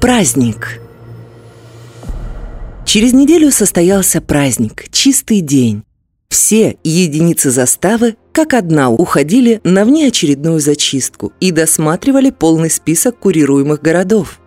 Праздник. Через неделю состоялся праздник, чистый день. Все единицы заставы, как одна, уходили на внеочередную зачистку и досматривали полный список курируемых городов.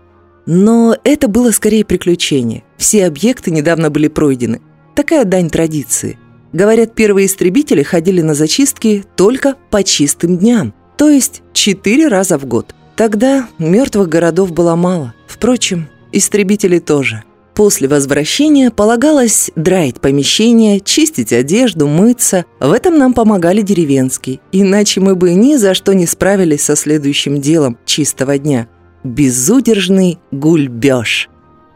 Но это было скорее приключение. Все объекты недавно были пройдены. Такая дань традиции. Говорят, первые истребители ходили на зачистки только по чистым дням, то есть четыре раза в год. Тогда мертвых городов было мало. Впрочем, истребители тоже. После возвращения полагалось драить помещение, чистить одежду, мыться. В этом нам помогали деревенские. Иначе мы бы ни за что не справились со следующим делом чистого дня. Безудержный гульбеж.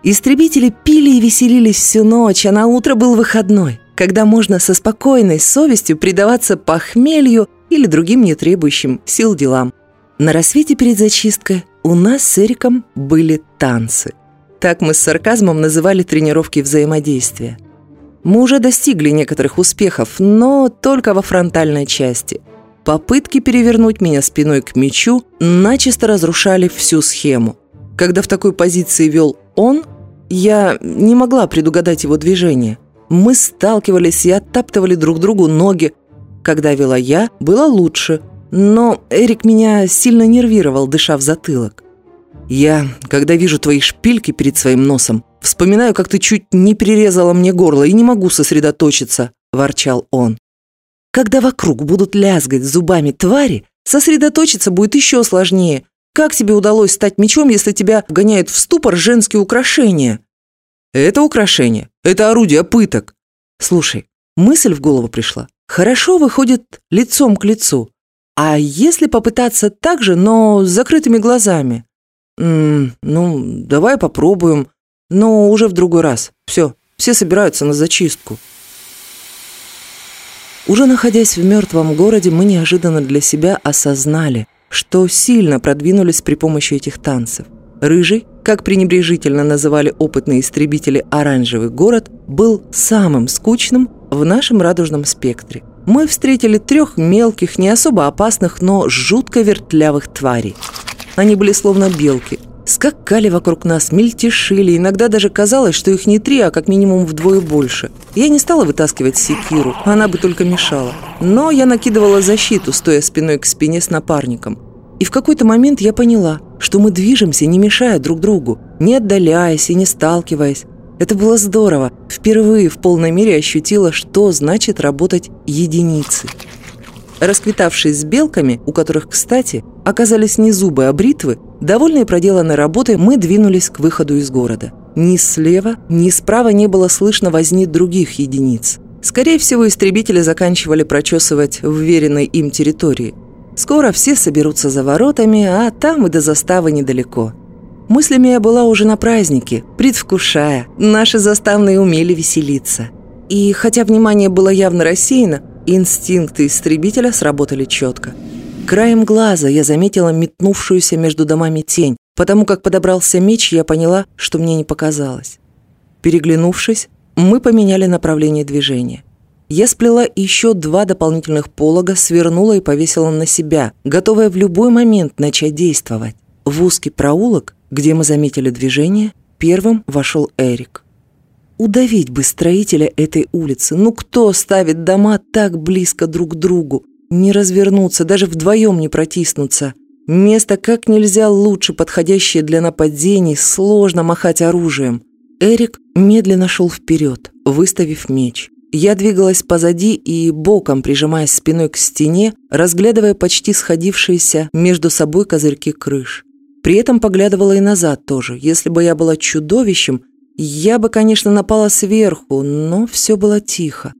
Истребители пили и веселились всю ночь, а на утро был выходной, когда можно со спокойной совестью предаваться похмелью или другим не требующим сил делам. На рассвете перед зачисткой у нас с Эриком были танцы. Так мы с сарказмом называли тренировки взаимодействия. Мы уже достигли некоторых успехов, но только во фронтальной части. Попытки перевернуть меня спиной к мячу начисто разрушали всю схему. Когда в такой позиции вел он, я не могла предугадать его движение. Мы сталкивались и оттаптывали друг другу ноги. Когда вела я, было лучше – но Эрик меня сильно нервировал, дыша в затылок. Я, когда вижу твои шпильки перед своим носом, вспоминаю, как ты чуть не перерезала мне горло и не могу сосредоточиться», – ворчал он. «Когда вокруг будут лязгать зубами твари, сосредоточиться будет еще сложнее. Как тебе удалось стать мечом, если тебя вгоняют в ступор женские украшения?» «Это украшение. Это орудие пыток». «Слушай, мысль в голову пришла. Хорошо выходит лицом к лицу. А если попытаться так же, но с закрытыми глазами? М ну, давай попробуем, но уже в другой раз. Все, все собираются на зачистку. Уже находясь в мертвом городе, мы неожиданно для себя осознали, что сильно продвинулись при помощи этих танцев. Рыжий, как пренебрежительно называли опытные истребители «оранжевый город», был самым скучным в нашем радужном спектре – мы встретили трех мелких, не особо опасных, но жутко вертлявых тварей. Они были словно белки. Скакали вокруг нас, мельтешили, иногда даже казалось, что их не три, а как минимум вдвое больше. Я не стала вытаскивать секиру, она бы только мешала. Но я накидывала защиту, стоя спиной к спине с напарником. И в какой-то момент я поняла, что мы движемся, не мешая друг другу, не отдаляясь и не сталкиваясь. Это было здорово. Впервые в полной мере ощутила, что значит работать единицы. Расквитавшись с белками, у которых, кстати, оказались не зубы, а бритвы, довольные проделанной работой, мы двинулись к выходу из города. Ни слева, ни справа не было слышно возни других единиц. Скорее всего, истребители заканчивали прочесывать вверенной им территории. Скоро все соберутся за воротами, а там и до заставы недалеко. Мыслями я была уже на празднике, предвкушая. Наши заставные умели веселиться. И хотя внимание было явно рассеяно, инстинкты истребителя сработали четко. Краем глаза я заметила метнувшуюся между домами тень. Потому как подобрался меч, я поняла, что мне не показалось. Переглянувшись, мы поменяли направление движения. Я сплела еще два дополнительных полога, свернула и повесила на себя, готовая в любой момент начать действовать. В узкий проулок где мы заметили движение, первым вошел Эрик. Удавить бы строителя этой улицы. Ну кто ставит дома так близко друг к другу? Не развернуться, даже вдвоем не протиснуться. Место как нельзя лучше подходящее для нападений, сложно махать оружием. Эрик медленно шел вперед, выставив меч. Я двигалась позади и боком, прижимаясь спиной к стене, разглядывая почти сходившиеся между собой козырьки крыш. При этом поглядывала и назад тоже. Если бы я была чудовищем, я бы, конечно, напала сверху, но все было тихо.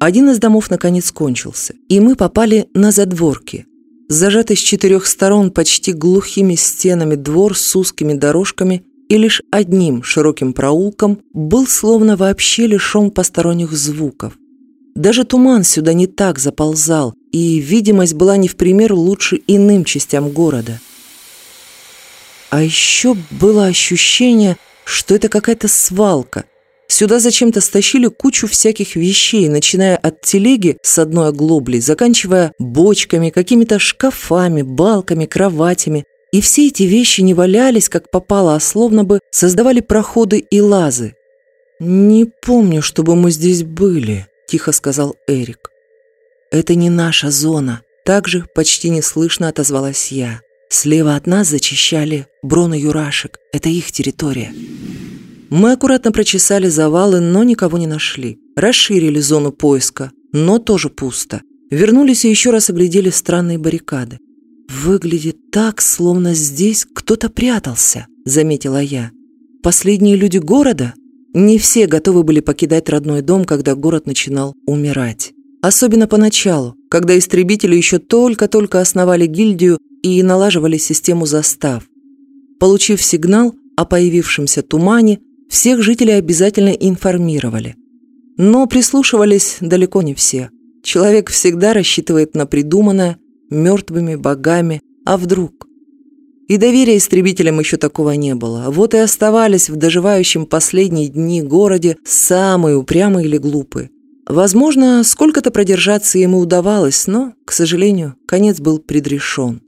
Один из домов наконец кончился, и мы попали на задворки. Зажатый с четырех сторон почти глухими стенами двор с узкими дорожками и лишь одним широким проулком был словно вообще лишен посторонних звуков. Даже туман сюда не так заползал, и видимость была не в пример лучше иным частям города – а еще было ощущение, что это какая-то свалка. Сюда зачем-то стащили кучу всяких вещей, начиная от телеги с одной оглоблей, заканчивая бочками, какими-то шкафами, балками, кроватями. И все эти вещи не валялись, как попало, а словно бы создавали проходы и лазы. «Не помню, чтобы мы здесь были», — тихо сказал Эрик. «Это не наша зона», — также почти неслышно отозвалась я. Слева от нас зачищали Брон Юрашек. Это их территория. Мы аккуратно прочесали завалы, но никого не нашли. Расширили зону поиска, но тоже пусто. Вернулись и еще раз оглядели странные баррикады. «Выглядит так, словно здесь кто-то прятался», — заметила я. «Последние люди города?» Не все готовы были покидать родной дом, когда город начинал умирать. Особенно поначалу, когда истребители еще только-только основали гильдию и налаживали систему застав. Получив сигнал о появившемся тумане, всех жителей обязательно информировали. Но прислушивались далеко не все. Человек всегда рассчитывает на придуманное мертвыми богами, а вдруг? И доверия истребителям еще такого не было. Вот и оставались в доживающем последние дни городе самые упрямые или глупые. Возможно, сколько-то продержаться ему удавалось, но, к сожалению, конец был предрешен.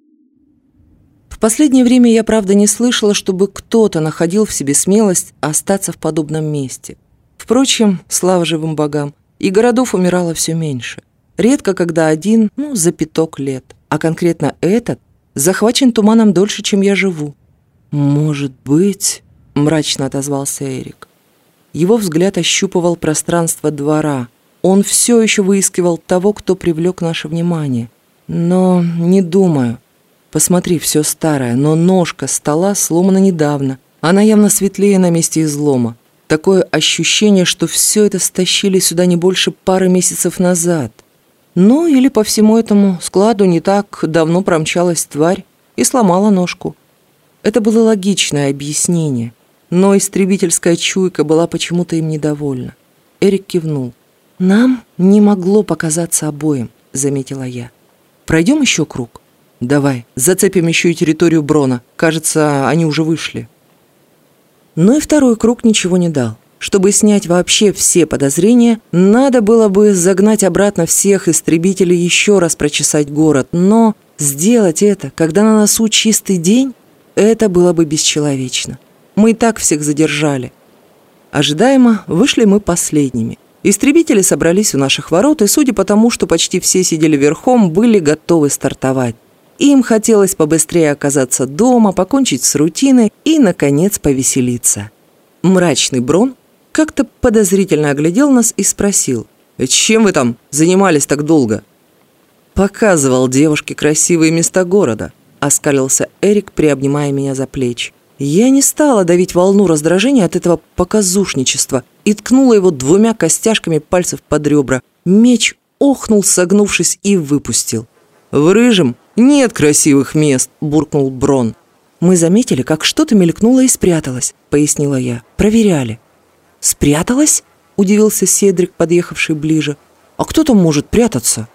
В последнее время я, правда, не слышала, чтобы кто-то находил в себе смелость остаться в подобном месте. Впрочем, слава живым богам, и городов умирало все меньше. Редко, когда один, ну, за пяток лет. А конкретно этот захвачен туманом дольше, чем я живу. «Может быть...» — мрачно отозвался Эрик. Его взгляд ощупывал пространство двора. Он все еще выискивал того, кто привлек наше внимание. Но не думаю. Посмотри, все старое, но ножка стола сломана недавно. Она явно светлее на месте излома. Такое ощущение, что все это стащили сюда не больше пары месяцев назад. Ну, или по всему этому складу не так давно промчалась тварь и сломала ножку. Это было логичное объяснение, но истребительская чуйка была почему-то им недовольна. Эрик кивнул. «Нам не могло показаться обоим», — заметила я. «Пройдем еще круг?» «Давай, зацепим еще и территорию Брона. Кажется, они уже вышли». Но и второй круг ничего не дал. Чтобы снять вообще все подозрения, надо было бы загнать обратно всех истребителей еще раз прочесать город. Но сделать это, когда на носу чистый день, это было бы бесчеловечно. Мы и так всех задержали. Ожидаемо вышли мы последними. Истребители собрались у наших ворот, и, судя по тому, что почти все сидели верхом, были готовы стартовать. Им хотелось побыстрее оказаться дома, покончить с рутиной и, наконец, повеселиться. Мрачный Брон как-то подозрительно оглядел нас и спросил, «Чем вы там занимались так долго?» «Показывал девушке красивые места города», — оскалился Эрик, приобнимая меня за плечи. Я не стала давить волну раздражения от этого показушничества и ткнула его двумя костяшками пальцев под ребра. Меч охнул, согнувшись, и выпустил. «В рыжем нет красивых мест», — буркнул Брон. «Мы заметили, как что-то мелькнуло и спряталось», — пояснила я. «Проверяли». «Спряталось?» — удивился Седрик, подъехавший ближе. «А кто там может прятаться?»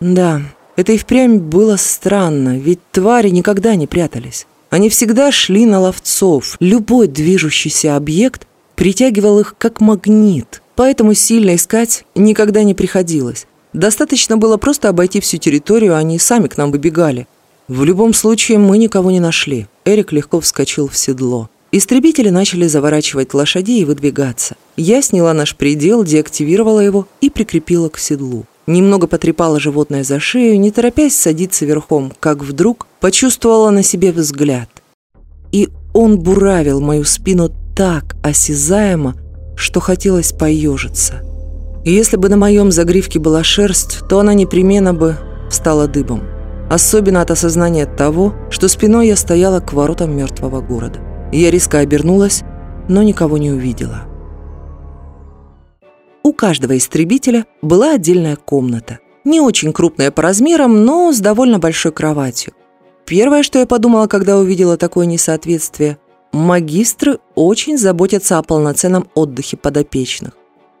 «Да, это и впрямь было странно, ведь твари никогда не прятались. Они всегда шли на ловцов. Любой движущийся объект притягивал их как магнит, поэтому сильно искать никогда не приходилось. Достаточно было просто обойти всю территорию, они сами к нам выбегали. В любом случае, мы никого не нашли. Эрик легко вскочил в седло. Истребители начали заворачивать лошадей и выдвигаться. Я сняла наш предел, деактивировала его и прикрепила к седлу. Немного потрепала животное за шею, не торопясь садиться верхом, как вдруг почувствовала на себе взгляд. И он буравил мою спину так осязаемо, что хотелось поежиться. И если бы на моем загривке была шерсть, то она непременно бы встала дыбом. Особенно от осознания того, что спиной я стояла к воротам мертвого города. Я резко обернулась, но никого не увидела. У каждого истребителя была отдельная комната. Не очень крупная по размерам, но с довольно большой кроватью. Первое, что я подумала, когда увидела такое несоответствие – магистры очень заботятся о полноценном отдыхе подопечных.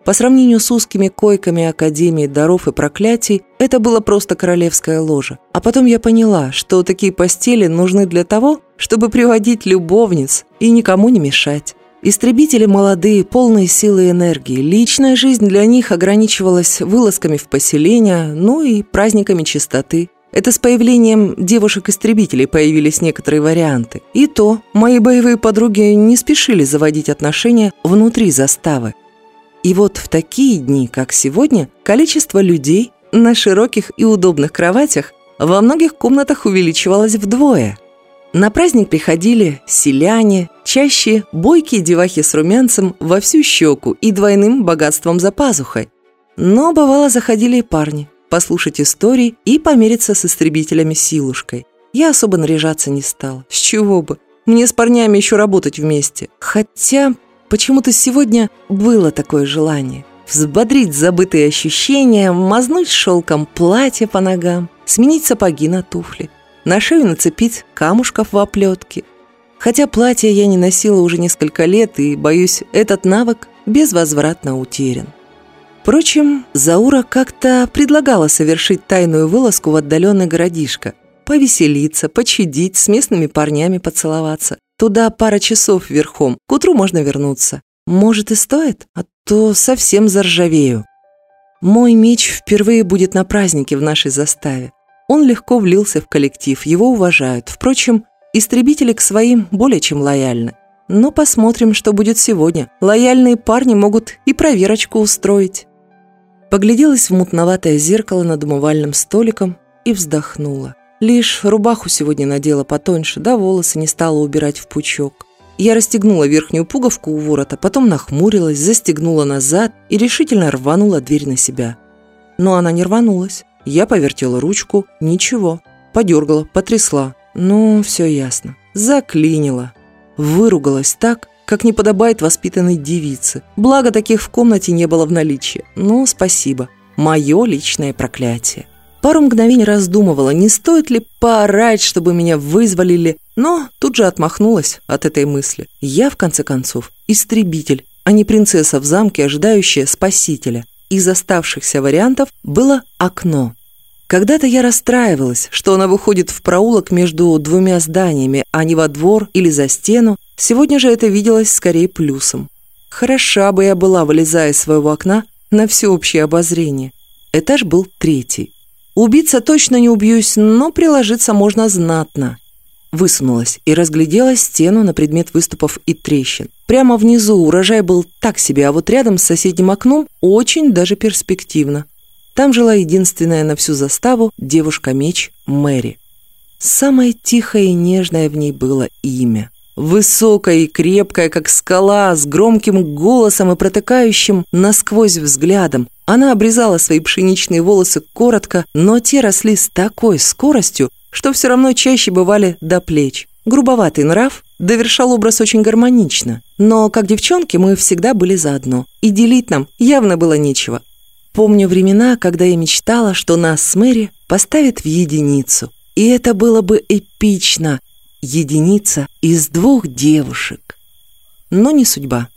По сравнению с узкими койками Академии даров и проклятий, это было просто королевская ложа. А потом я поняла, что такие постели нужны для того, чтобы приводить любовниц и никому не мешать. Истребители молодые, полные силы и энергии. Личная жизнь для них ограничивалась вылазками в поселение, ну и праздниками чистоты. Это с появлением девушек-истребителей появились некоторые варианты. И то, мои боевые подруги не спешили заводить отношения внутри заставы. И вот в такие дни, как сегодня, количество людей на широких и удобных кроватях во многих комнатах увеличивалось вдвое. На праздник приходили селяне, чаще бойкие девахи с румянцем во всю щеку и двойным богатством за пазухой. Но бывало заходили и парни, послушать истории и помериться с истребителями силушкой. Я особо наряжаться не стал. С чего бы? Мне с парнями еще работать вместе. Хотя почему-то сегодня было такое желание. Взбодрить забытые ощущения, мазнуть шелком платье по ногам, сменить сапоги на туфли, на шею нацепить камушков в оплетке. Хотя платье я не носила уже несколько лет, и, боюсь, этот навык безвозвратно утерян. Впрочем, Заура как-то предлагала совершить тайную вылазку в отдаленный городишко, повеселиться, почудить, с местными парнями поцеловаться. Туда пара часов верхом, к утру можно вернуться. Может и стоит, а то совсем заржавею. Мой меч впервые будет на празднике в нашей заставе. Он легко влился в коллектив, его уважают. Впрочем, истребители к своим более чем лояльны. Но посмотрим, что будет сегодня. Лояльные парни могут и проверочку устроить. Погляделась в мутноватое зеркало над умывальным столиком и вздохнула. Лишь рубаху сегодня надела потоньше, да волосы не стала убирать в пучок. Я расстегнула верхнюю пуговку у ворота, потом нахмурилась, застегнула назад и решительно рванула дверь на себя. Но она не рванулась. Я повертела ручку, ничего. Подергала, потрясла. Ну, все ясно. Заклинила. Выругалась так, как не подобает воспитанной девице. Благо, таких в комнате не было в наличии. Ну, спасибо. Мое личное проклятие. Пару мгновений раздумывала, не стоит ли поорать, чтобы меня вызволили, но тут же отмахнулась от этой мысли. Я, в конце концов, истребитель, а не принцесса в замке, ожидающая спасителя. Из оставшихся вариантов было окно. Когда-то я расстраивалась, что она выходит в проулок между двумя зданиями, а не во двор или за стену. Сегодня же это виделось скорее плюсом. Хороша бы я была, вылезая из своего окна на всеобщее обозрение. Этаж был третий. Убиться точно не убьюсь, но приложиться можно знатно. Высунулась и разглядела стену на предмет выступов и трещин. Прямо внизу урожай был так себе, а вот рядом с соседним окном очень даже перспективно. Там жила единственная на всю заставу девушка-меч Мэри. Самое тихое и нежное в ней было имя. Высокая и крепкая, как скала, с громким голосом и протыкающим насквозь взглядом. Она обрезала свои пшеничные волосы коротко, но те росли с такой скоростью, что все равно чаще бывали до плеч. Грубоватый нрав довершал образ очень гармонично. Но, как девчонки, мы всегда были заодно. И делить нам явно было нечего. Помню времена, когда я мечтала, что нас с Мэри поставят в единицу. И это было бы эпично. Единица из двух девушек. Но не судьба.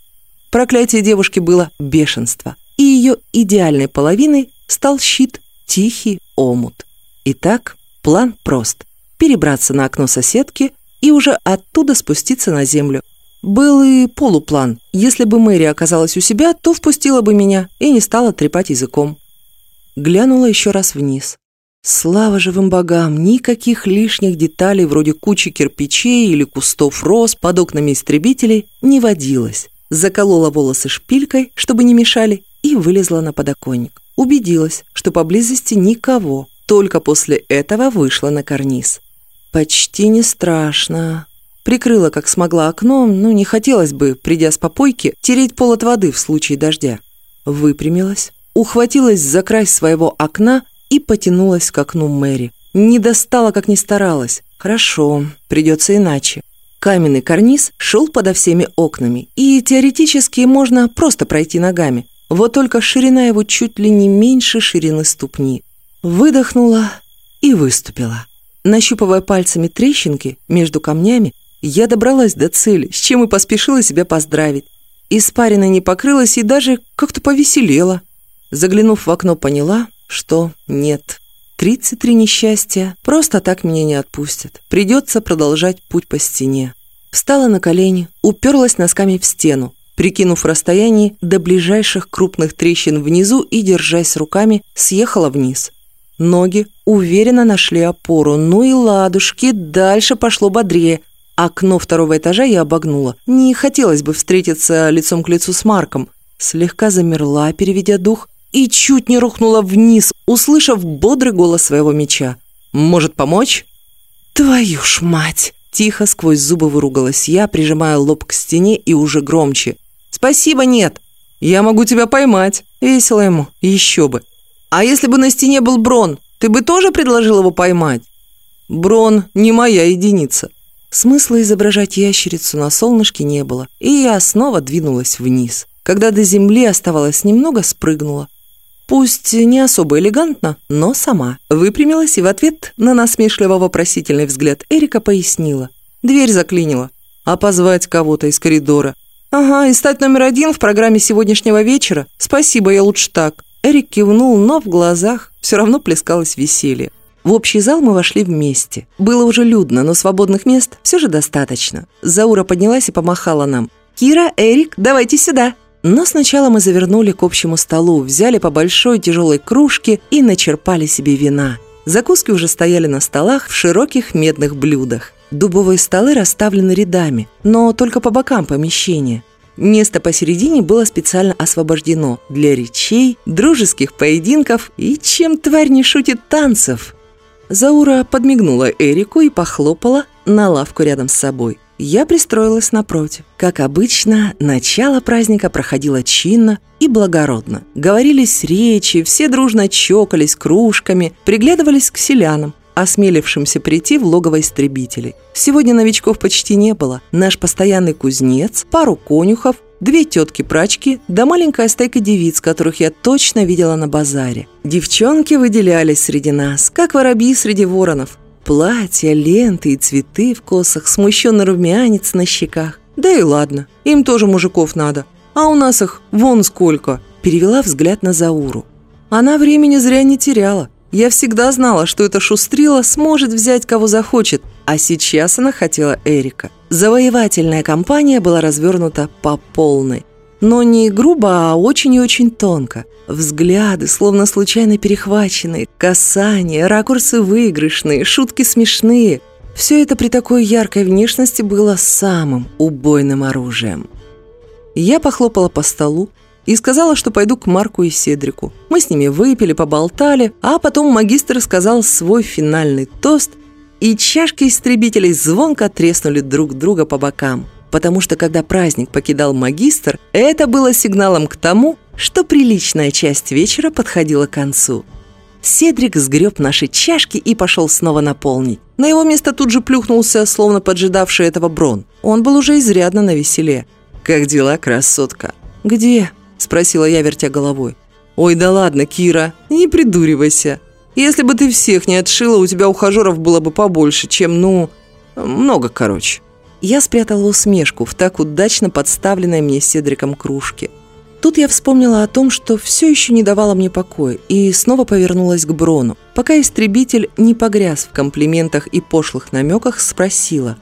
Проклятие девушки было бешенство. И ее идеальной половиной стал щит «Тихий омут». Итак, план прост. Перебраться на окно соседки и уже оттуда спуститься на землю, был и полуплан. Если бы Мэри оказалась у себя, то впустила бы меня и не стала трепать языком. Глянула еще раз вниз. Слава живым богам, никаких лишних деталей вроде кучи кирпичей или кустов роз под окнами истребителей не водилось. Заколола волосы шпилькой, чтобы не мешали, и вылезла на подоконник. Убедилась, что поблизости никого. Только после этого вышла на карниз. Почти не страшно. Прикрыла, как смогла, окно, ну, не хотелось бы, придя с попойки, тереть пол от воды в случае дождя. Выпрямилась, ухватилась за край своего окна и потянулась к окну Мэри. Не достала, как ни старалась. Хорошо, придется иначе. Каменный карниз шел подо всеми окнами, и теоретически можно просто пройти ногами. Вот только ширина его чуть ли не меньше ширины ступни. Выдохнула и выступила. Нащупывая пальцами трещинки между камнями, я добралась до цели, с чем и поспешила себя поздравить. Испарина не покрылась и даже как-то повеселела. Заглянув в окно, поняла, что нет. 33 несчастья просто так меня не отпустят. Придется продолжать путь по стене. Встала на колени, уперлась носками в стену, прикинув расстояние до ближайших крупных трещин внизу и, держась руками, съехала вниз. Ноги уверенно нашли опору. Ну и ладушки, дальше пошло бодрее. Окно второго этажа я обогнула. Не хотелось бы встретиться лицом к лицу с Марком. Слегка замерла, переведя дух, и чуть не рухнула вниз, услышав бодрый голос своего меча. «Может помочь?» «Твою ж мать!» Тихо сквозь зубы выругалась я, прижимая лоб к стене и уже громче. «Спасибо, нет!» «Я могу тебя поймать!» Весело ему, еще бы. «А если бы на стене был Брон, ты бы тоже предложил его поймать?» «Брон не моя единица». Смысла изображать ящерицу на солнышке не было, и я снова двинулась вниз. Когда до земли оставалось немного, спрыгнула. Пусть не особо элегантно, но сама. Выпрямилась и в ответ на насмешливо-вопросительный взгляд Эрика пояснила. Дверь заклинила. А позвать кого-то из коридора. «Ага, и стать номер один в программе сегодняшнего вечера? Спасибо, я лучше так». Эрик кивнул, но в глазах все равно плескалось веселье. В общий зал мы вошли вместе. Было уже людно, но свободных мест все же достаточно. Заура поднялась и помахала нам. «Кира, Эрик, давайте сюда!» Но сначала мы завернули к общему столу, взяли по большой тяжелой кружке и начерпали себе вина. Закуски уже стояли на столах в широких медных блюдах. Дубовые столы расставлены рядами, но только по бокам помещения. Место посередине было специально освобождено для речей, дружеских поединков и, чем тварь не шутит, танцев. Заура подмигнула Эрику и похлопала на лавку рядом с собой. Я пристроилась напротив. Как обычно, начало праздника проходило чинно и благородно. Говорились речи, все дружно чокались кружками, приглядывались к селянам, осмелившимся прийти в логово истребителей. Сегодня новичков почти не было. Наш постоянный кузнец, пару конюхов, две тетки-прачки да маленькая стайка девиц, которых я точно видела на базаре. Девчонки выделялись среди нас, как воробьи среди воронов. Платья, ленты и цветы в косах, смущенный румянец на щеках. Да и ладно, им тоже мужиков надо. А у нас их вон сколько. Перевела взгляд на Зауру. Она времени зря не теряла. Я всегда знала, что эта шустрила сможет взять кого захочет, а сейчас она хотела Эрика. Завоевательная кампания была развернута по полной. Но не грубо, а очень и очень тонко. Взгляды, словно случайно перехваченные, касания, ракурсы выигрышные, шутки смешные. Все это при такой яркой внешности было самым убойным оружием. Я похлопала по столу и сказала, что пойду к Марку и Седрику. Мы с ними выпили, поболтали, а потом магистр сказал свой финальный тост, и чашки истребителей звонко треснули друг друга по бокам потому что когда праздник покидал магистр, это было сигналом к тому, что приличная часть вечера подходила к концу. Седрик сгреб наши чашки и пошел снова наполнить. На его место тут же плюхнулся, словно поджидавший этого Брон. Он был уже изрядно на веселе. «Как дела, красотка?» «Где?» – спросила я, вертя головой. «Ой, да ладно, Кира, не придуривайся. Если бы ты всех не отшила, у тебя ухажеров было бы побольше, чем, ну, много короче». Я спрятала усмешку в так удачно подставленной мне Седриком кружке. Тут я вспомнила о том, что все еще не давало мне покоя, и снова повернулась к Брону. Пока истребитель не погряз в комплиментах и пошлых намеках, спросила.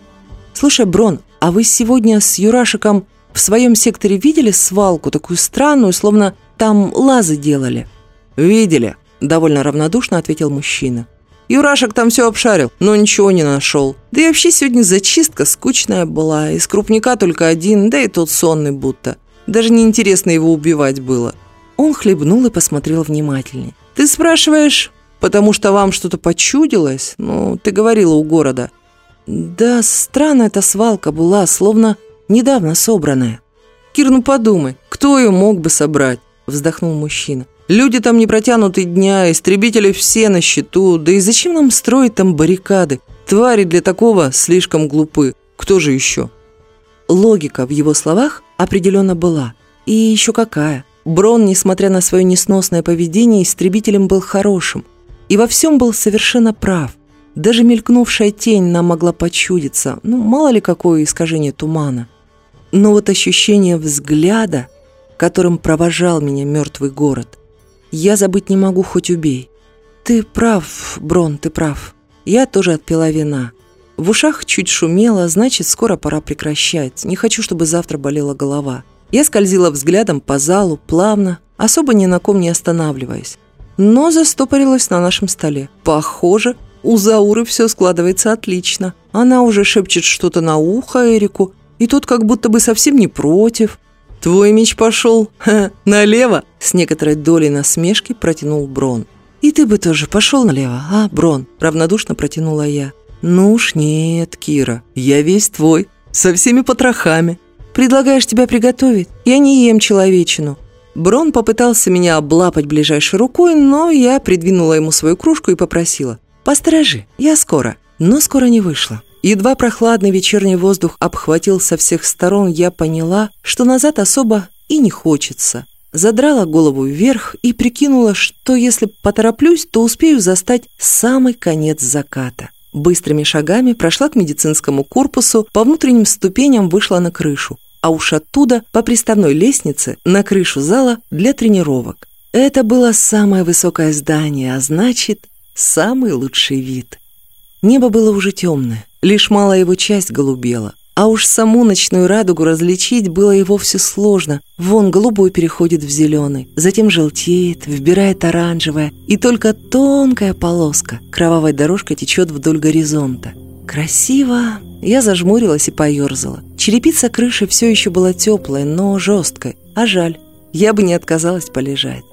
«Слушай, Брон, а вы сегодня с Юрашиком в своем секторе видели свалку, такую странную, словно там лазы делали?» «Видели», – довольно равнодушно ответил мужчина. Юрашек там все обшарил, но ничего не нашел. Да и вообще сегодня зачистка скучная была. Из крупника только один, да и тот сонный будто. Даже неинтересно его убивать было. Он хлебнул и посмотрел внимательнее. «Ты спрашиваешь, потому что вам что-то почудилось? Ну, ты говорила у города». «Да, странная эта свалка была, словно недавно собранная». «Кир, ну подумай, кто ее мог бы собрать?» Вздохнул мужчина. Люди там не протянут и дня, истребители все на счету. Да и зачем нам строить там баррикады? Твари для такого слишком глупы. Кто же еще? Логика в его словах определенно была. И еще какая. Брон, несмотря на свое несносное поведение, истребителем был хорошим. И во всем был совершенно прав. Даже мелькнувшая тень нам могла почудиться. Ну, мало ли какое искажение тумана. Но вот ощущение взгляда, которым провожал меня мертвый город, я забыть не могу, хоть убей. Ты прав, Брон, ты прав. Я тоже отпила вина. В ушах чуть шумело, значит, скоро пора прекращать. Не хочу, чтобы завтра болела голова. Я скользила взглядом по залу, плавно, особо ни на ком не останавливаясь. но застопорилась на нашем столе. Похоже, у Зауры все складывается отлично. Она уже шепчет что-то на ухо Эрику, и тот как будто бы совсем не против. «Твой меч пошел ха, налево!» С некоторой долей насмешки протянул Брон. «И ты бы тоже пошел налево, а, Брон?» Равнодушно протянула я. «Ну уж нет, Кира, я весь твой, со всеми потрохами. Предлагаешь тебя приготовить? Я не ем человечину». Брон попытался меня облапать ближайшей рукой, но я придвинула ему свою кружку и попросила. «Посторожи, я скоро». Но скоро не вышло. Едва прохладный вечерний воздух обхватил со всех сторон, я поняла, что назад особо и не хочется. Задрала голову вверх и прикинула, что если потороплюсь, то успею застать самый конец заката. Быстрыми шагами прошла к медицинскому корпусу, по внутренним ступеням вышла на крышу, а уж оттуда по приставной лестнице на крышу зала для тренировок. Это было самое высокое здание, а значит, самый лучший вид. Небо было уже темное, лишь малая его часть голубела. А уж саму ночную радугу различить было и вовсе сложно. Вон голубой переходит в зеленый, затем желтеет, вбирает оранжевое, и только тонкая полоска кровавой дорожкой течет вдоль горизонта. Красиво! Я зажмурилась и поерзала. Черепица крыши все еще была теплая, но жесткая. А жаль, я бы не отказалась полежать.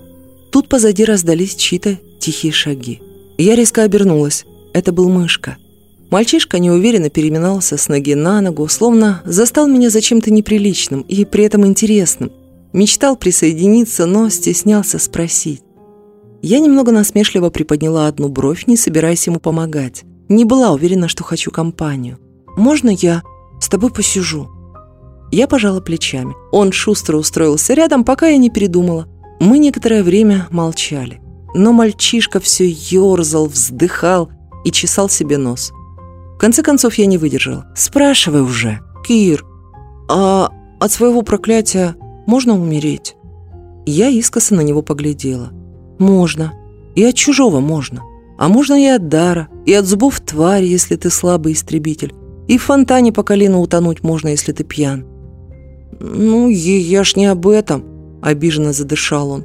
Тут позади раздались чьи-то тихие шаги. Я резко обернулась. Это был мышка. Мальчишка неуверенно переминался с ноги на ногу, словно застал меня за чем-то неприличным и при этом интересным. Мечтал присоединиться, но стеснялся спросить. Я немного насмешливо приподняла одну бровь, не собираясь ему помогать. Не была уверена, что хочу компанию. «Можно я с тобой посижу?» Я пожала плечами. Он шустро устроился рядом, пока я не передумала. Мы некоторое время молчали. Но мальчишка все ерзал, вздыхал и чесал себе нос. В конце концов, я не выдержала. «Спрашивай уже, Кир, а от своего проклятия можно умереть?» Я искоса на него поглядела. «Можно. И от чужого можно. А можно и от дара, и от зубов твари, если ты слабый истребитель. И в фонтане по колено утонуть можно, если ты пьян». «Ну, я ж не об этом», — обиженно задышал он.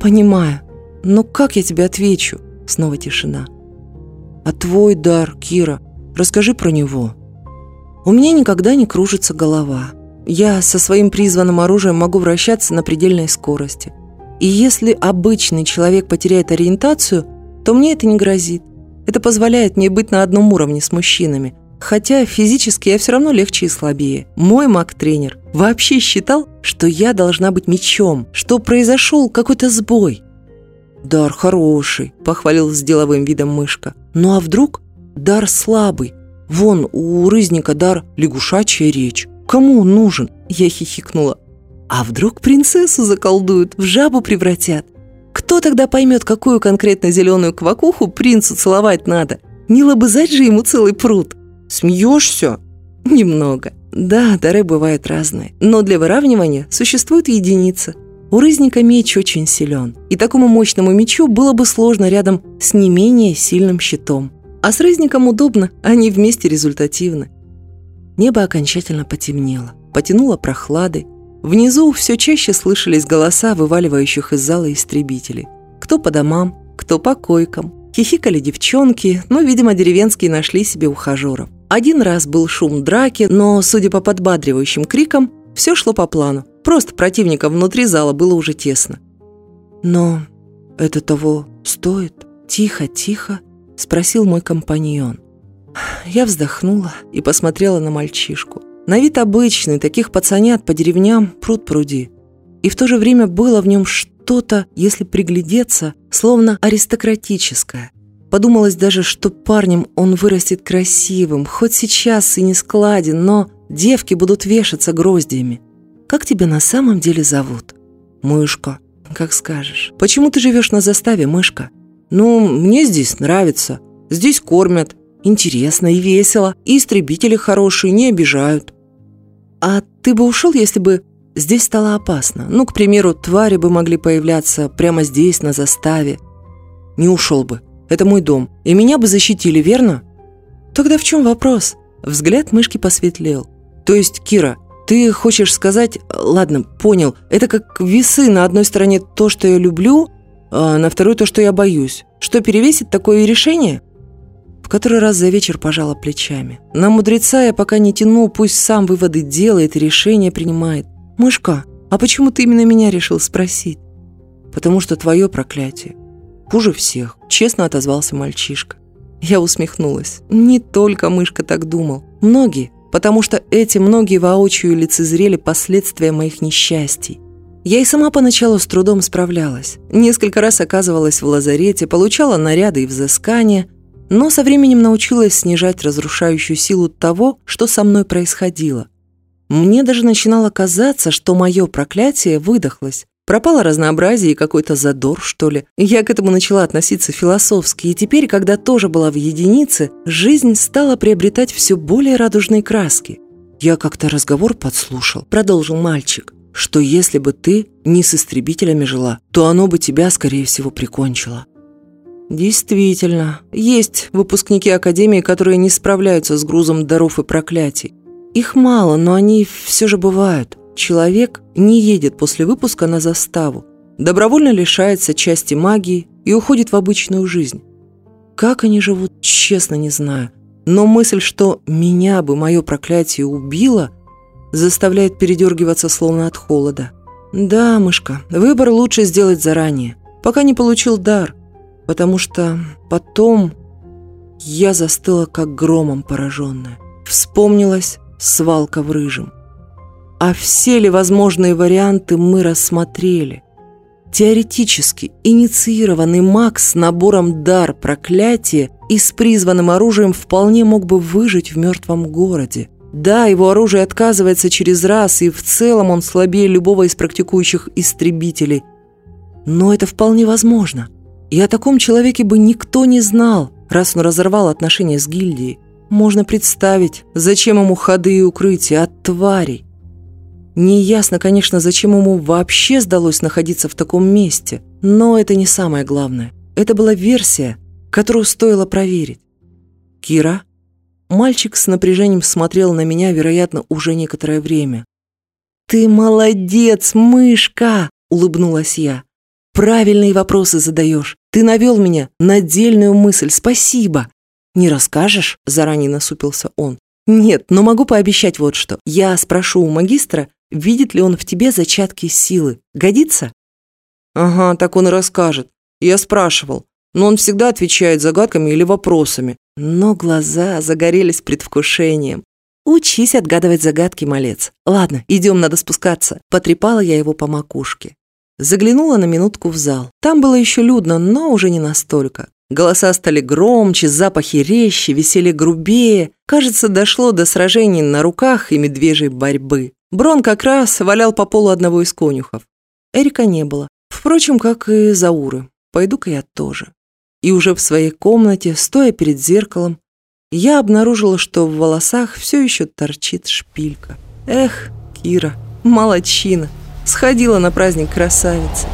«Понимаю. Но как я тебе отвечу?» Снова тишина. «А твой дар, Кира, Расскажи про него». «У меня никогда не кружится голова. Я со своим призванным оружием могу вращаться на предельной скорости. И если обычный человек потеряет ориентацию, то мне это не грозит. Это позволяет мне быть на одном уровне с мужчинами. Хотя физически я все равно легче и слабее. Мой маг-тренер вообще считал, что я должна быть мечом, что произошел какой-то сбой. «Дар хороший», — похвалил с деловым видом мышка. «Ну а вдруг дар слабый. Вон, у рызника дар лягушачья речь. Кому он нужен?» Я хихикнула. «А вдруг принцессу заколдуют, в жабу превратят? Кто тогда поймет, какую конкретно зеленую квакуху принцу целовать надо? Не лобызать же ему целый пруд. Смеешься?» «Немного. Да, дары бывают разные. Но для выравнивания существует единица. У рызника меч очень силен, и такому мощному мечу было бы сложно рядом с не менее сильным щитом. А с рызником удобно, они вместе результативны. Небо окончательно потемнело, потянуло прохладой. Внизу все чаще слышались голоса вываливающих из зала истребителей. Кто по домам, кто по койкам. Хихикали девчонки, но, видимо, деревенские нашли себе ухажеров. Один раз был шум драки, но, судя по подбадривающим крикам, все шло по плану. Просто противникам внутри зала было уже тесно. Но это того стоит. Тихо, тихо, – спросил мой компаньон. Я вздохнула и посмотрела на мальчишку. На вид обычный, таких пацанят по деревням пруд пруди. И в то же время было в нем что-то, если приглядеться, словно аристократическое. Подумалось даже, что парнем он вырастет красивым, хоть сейчас и не складен, но девки будут вешаться гроздьями. «Как тебя на самом деле зовут?» «Мышка». «Как скажешь». «Почему ты живешь на заставе, мышка?» «Ну, мне здесь нравится. Здесь кормят. Интересно и весело. И истребители хорошие, не обижают». «А ты бы ушел, если бы здесь стало опасно? Ну, к примеру, твари бы могли появляться прямо здесь, на заставе». «Не ушел бы. Это мой дом. И меня бы защитили, верно?» «Тогда в чем вопрос?» Взгляд мышки посветлел. «То есть, Кира, ты хочешь сказать... Ладно, понял. Это как весы. На одной стороне то, что я люблю, А на второй то, что я боюсь. Что перевесит такое решение? В который раз за вечер пожала плечами. На мудреца я пока не тяну, пусть сам выводы делает и решение принимает. Мышка, а почему ты именно меня решил спросить? Потому что твое проклятие. Хуже всех, честно отозвался мальчишка. Я усмехнулась. Не только мышка так думал. Многие, потому что эти многие воочию лицезрели последствия моих несчастий. Я и сама поначалу с трудом справлялась. Несколько раз оказывалась в лазарете, получала наряды и взыскания, но со временем научилась снижать разрушающую силу того, что со мной происходило. Мне даже начинало казаться, что мое проклятие выдохлось. Пропало разнообразие и какой-то задор, что ли. Я к этому начала относиться философски, и теперь, когда тоже была в единице, жизнь стала приобретать все более радужные краски. Я как-то разговор подслушал, продолжил мальчик что если бы ты не с истребителями жила, то оно бы тебя, скорее всего, прикончило. Действительно, есть выпускники Академии, которые не справляются с грузом даров и проклятий. Их мало, но они все же бывают. Человек не едет после выпуска на заставу, добровольно лишается части магии и уходит в обычную жизнь. Как они живут, честно не знаю. Но мысль, что меня бы мое проклятие убило – заставляет передергиваться словно от холода. Да, мышка, выбор лучше сделать заранее, пока не получил дар, потому что потом я застыла как громом пораженная. Вспомнилась свалка в рыжем. А все ли возможные варианты мы рассмотрели? Теоретически инициированный маг с набором дар проклятия и с призванным оружием вполне мог бы выжить в мертвом городе. Да, его оружие отказывается через раз, и в целом он слабее любого из практикующих истребителей. Но это вполне возможно. И о таком человеке бы никто не знал, раз он разорвал отношения с гильдией. Можно представить, зачем ему ходы и укрытия от тварей. Неясно, конечно, зачем ему вообще сдалось находиться в таком месте, но это не самое главное. Это была версия, которую стоило проверить. «Кира?» Мальчик с напряжением смотрел на меня, вероятно, уже некоторое время. «Ты молодец, мышка!» — улыбнулась я. «Правильные вопросы задаешь. Ты навел меня на отдельную мысль. Спасибо!» «Не расскажешь?» — заранее насупился он. «Нет, но могу пообещать вот что. Я спрошу у магистра, видит ли он в тебе зачатки силы. Годится?» «Ага, так он и расскажет. Я спрашивал но он всегда отвечает загадками или вопросами. Но глаза загорелись предвкушением. «Учись отгадывать загадки, малец. Ладно, идем, надо спускаться». Потрепала я его по макушке. Заглянула на минутку в зал. Там было еще людно, но уже не настолько. Голоса стали громче, запахи резче, веселье грубее. Кажется, дошло до сражений на руках и медвежьей борьбы. Брон как раз валял по полу одного из конюхов. Эрика не было. Впрочем, как и Зауры. Пойду-ка я тоже и уже в своей комнате, стоя перед зеркалом, я обнаружила, что в волосах все еще торчит шпилька. Эх, Кира, молодчина, сходила на праздник красавицы.